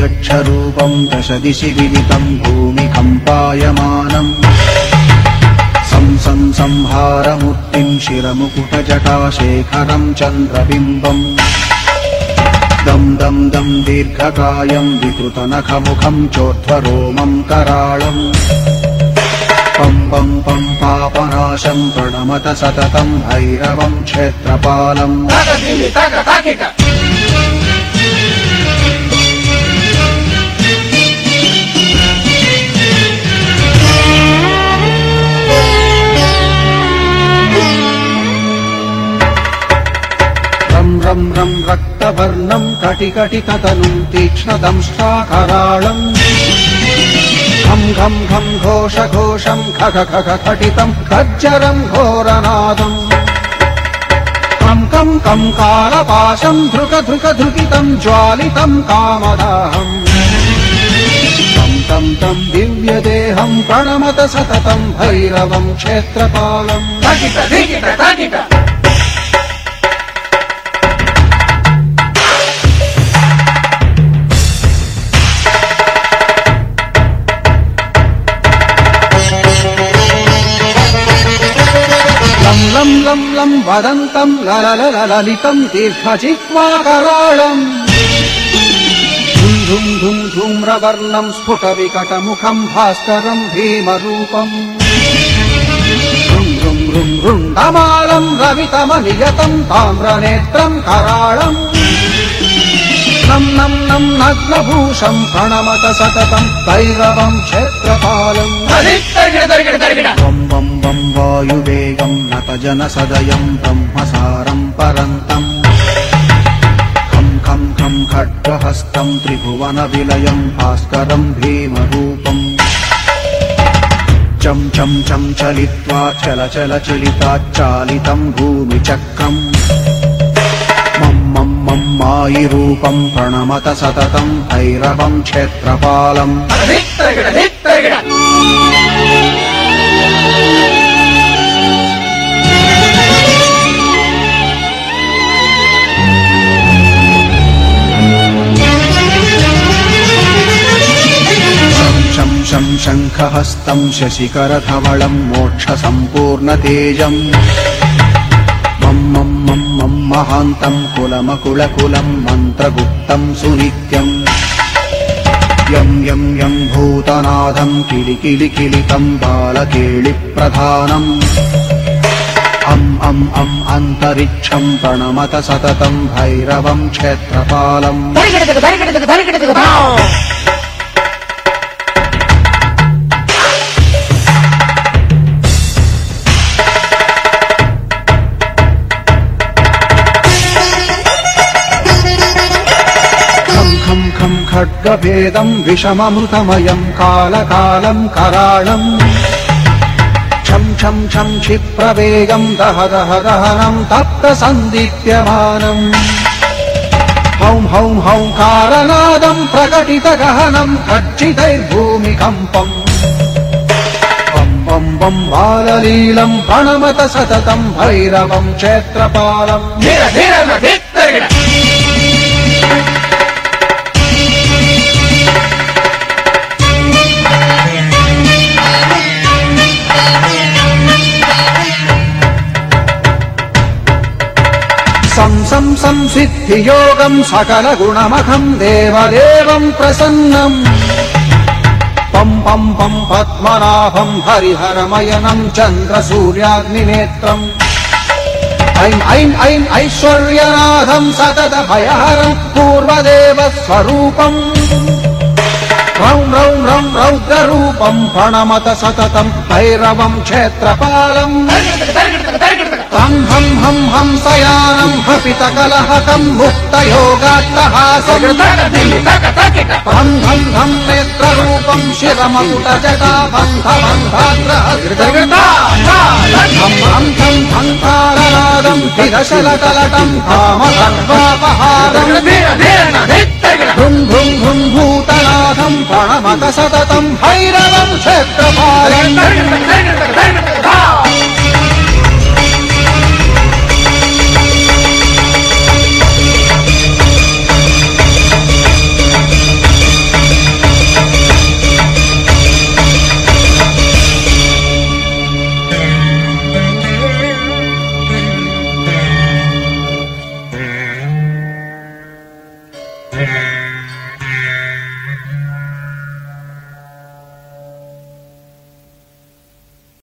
यक्षरूपम् दशदिशि विदितम् भूमिकम्पायमानम् सं सं संहारमूर्तिम् शिरमुकुटजटाशेखरम् चन्द्रबिम्बम् दम् दम् दम् दीर्घकायम् विकृतनखमुखम् चोत्थरोमम् कराळम् पम् पम् पम् पापनाशम् प्रणमत सततम् भैरवम् क्षेत्रपालम् रम् रम् रम् रक्तवर्णम् कटिकटिततनुम् तीक्ष्णदंष्ट्राकराळम् घम् घम् घम् घोष घोषम् खग खग खटितम् खज्जरम् घोरनादम् कम् कम् कम् कालपाशम् धृक धृक धृकितम् ज्वालितम् कामदाहम् दिव्यदेहम् प्रणमत सततम् भैरवम् क्षेत्रपालम् త్రిపురం వదంతం లలలలలితం దీర్ఘజిహ్వాకరాళం. ధుం ధుం ధూమ్రవర్ణం స్ఫుట వికటముఖం భాస్కరం భీమరూపం ృం. రుం రుండమాళం రవితమనియతం తామ్రనేత్రం కరాళం. नम् नम् नम् नग्नभूषम् प्रणमत सततम् भैरवम् क्षेत्रपालम्। वम् वम् वम् वायुवेगम् नतजनसदयम् ब्रह्मसारम् परन्तम्। खम् खम् खम् खड्गहस्तम् त्रिभुवनविलयम् भास्करम् भीमरूपम्। चम् चम् चम् चलित्वा चल चल चलिताच्चालितम् भूमिचक्रम् मायिरूपम् प्रणमत सततम् भैरवम् क्षेत्रपालम् शं शं शं शङ्खहस्तम् शशिकरधवळम् मोक्षसम्पूर्णतेजम् मम् महान्तम् कुलमकुलकुलम् मन्त्रगुप्तम् सुनित्यम् यम् यम् यम् भूतनाथम् किलि किलि किलितम् बालकेलिप्रधानम् अम् अम् अम् अन्तरिक्षम् प्रणमत सततम् भैरवम् क्षेत्रपालम् खड्गभेदम् विषममृतमयम् कालकालम् कराळम् छम् छम् छम् क्षिप्रवेगम् दह दह दहनम् तप्त सन्दीप्यमानम् हौं हौं हौं कारनादम् प्रकटित गहनम् खच्चितैर्भूमिकम्पम् बम् बाललीलम् प्रणमत सततम् भैरवम् क्षेत्रपालम् संसिद्धियोगम् सकलगुणमखम् देवदेवम् प्रसन्नम्। पम् पम् पम् पद्मनाभम् हरिहरमयनम् चन्द्रसूर्याग्निनेत्रम्। ऐम् ऐम् ऐम् ऐश्वर्यनाथम् सतत भयहरम् पूर्वदेव स्वरूपम् రౌం రౌం రౌం రౌద్రరూపం ఫణమత సతతం భైరవం క్షేత్రపాలం. హం హం హం హం సయానం హపిత కలహకం ముక్త యోగాట్టహాసం. హం హం హం నేత్రరూపం శిరమకుట జటా బంధ బంధాగ్రహం హం హం హం తారనాదం హిరశలకలటం కామసర్వాపహారం प्रणमत सततम् भैरवम् क्षेत्रपालम्